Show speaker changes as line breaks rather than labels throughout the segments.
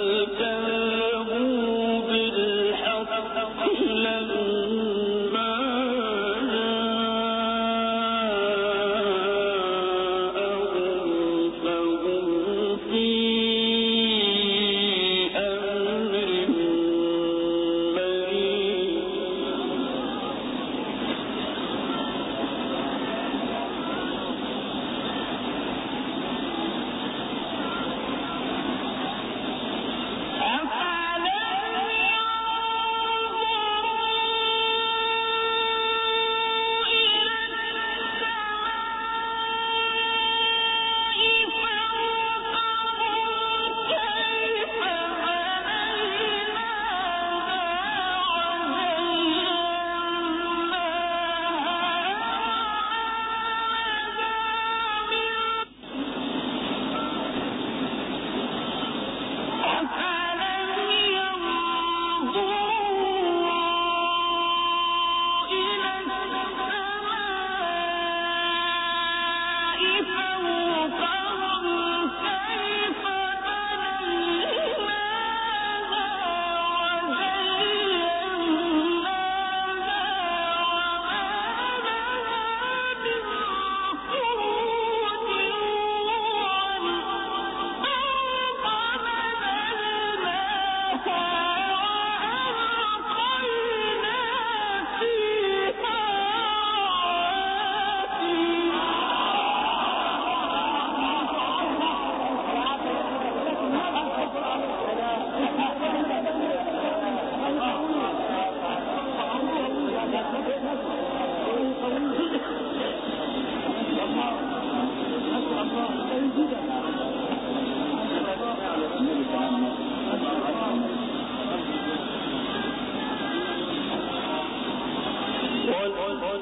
الجنة.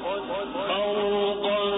فوضى